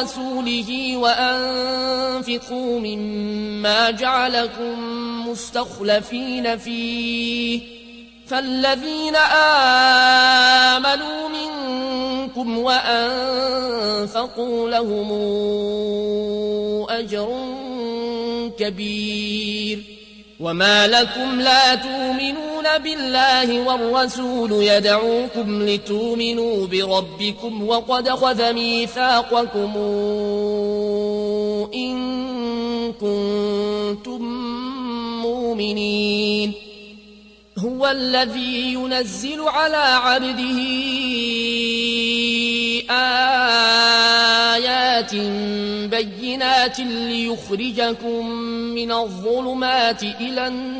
ورسوله وأنفقوا مما جعلكم مستخلفين فيه. فالذين آمنوا منكم وأنفقوا لهم أجر كبير. وما لكم لا تؤمنون بالله والرسول يدعوكم لتؤمنوا بربكم وقد خذ ميثاقكم إن كنتم مؤمنين. هو الذي ينزل على عبده آيات بينات ليخرجكم من الظلمات إلى النور.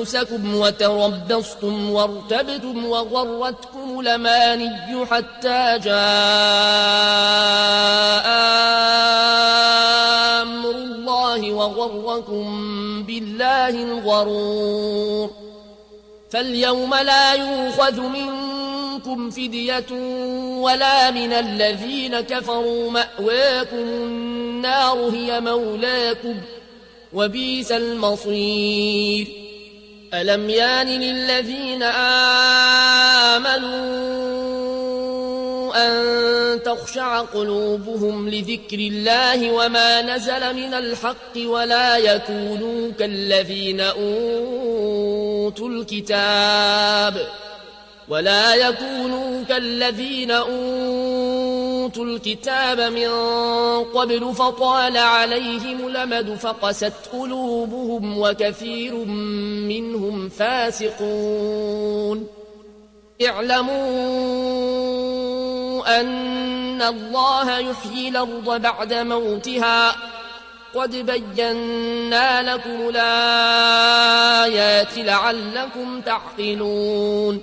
أنفسكم وتربصتم وارتبتم وغرتكم لماني حتى جاء أمر الله وغركم بالله الغرور. فاليوم لا يؤخذ منكم فدية ولا من الذين كفروا. مأواكم النار هي مولاكم وبيس المصير. ألم يان للذين آمنوا أن تخشع قلوبهم لذكر الله وما نزل من الحق ولا يكونوا كالذين أوتوا الكتاب ولا يكونوا كالذين أوتوا الكتاب من قبل فطال عليهم لمد فقست قلوبهم وكثير منهم فاسقون. اعلموا أن الله يحيي الأرض بعد موتها. قد بينا لكم الآيات لعلكم تعقلون.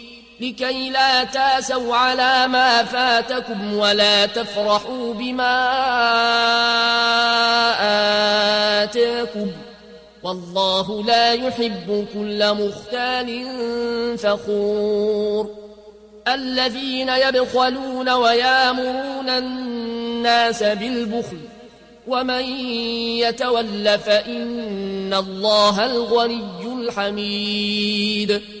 لكي لا تاسوا على ما فاتكم ولا تفرحوا بما آتاكم. والله لا يحب كل مختال فخور. الذين يبخلون ويامرون الناس بالبخل ومن يتول فإن الله الغني الحميد.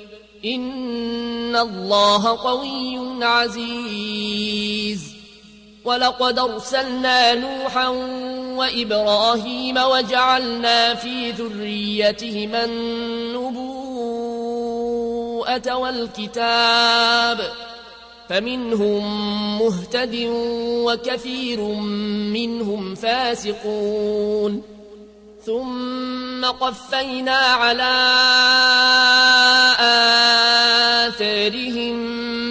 إن الله قوي عزيز. ولقد أرسلنا نوحا وإبراهيم وجعلنا في ذريتهما النبوءة والكتاب. فمنهم مهتد وكثير منهم فاسقون. ثم قفينا على آثارهم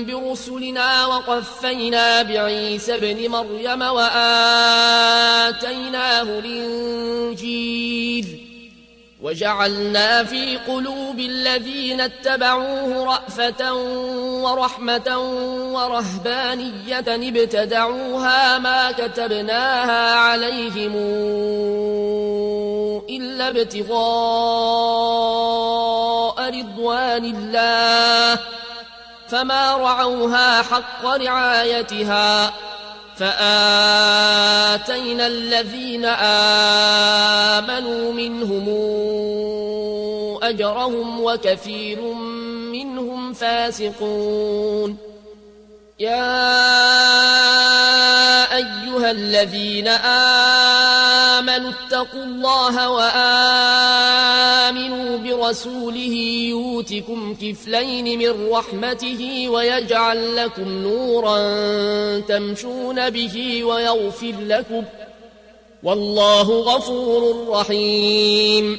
برسولنا رسلنا وقفينا بعيسى ابن مريم وآتيناه الإنجيل وجعلنا في قلوب الذين اتبعوه رأفة ورحمة ورهبانية ابتدعوها ما كتبناها عليهم إلا ابتغاء رضوان الله. فما رعوها حق رعايتها فآتينا الذين آمنوا منهم أجرهم وكثير منهم فاسقون. يا أيها الذين آمنوا اتقوا الله وآمنوا برسوله يوتكم كفلين من رحمته ويجعل لكم نورا تمشون به ويغفر لكم. والله غفور رحيم.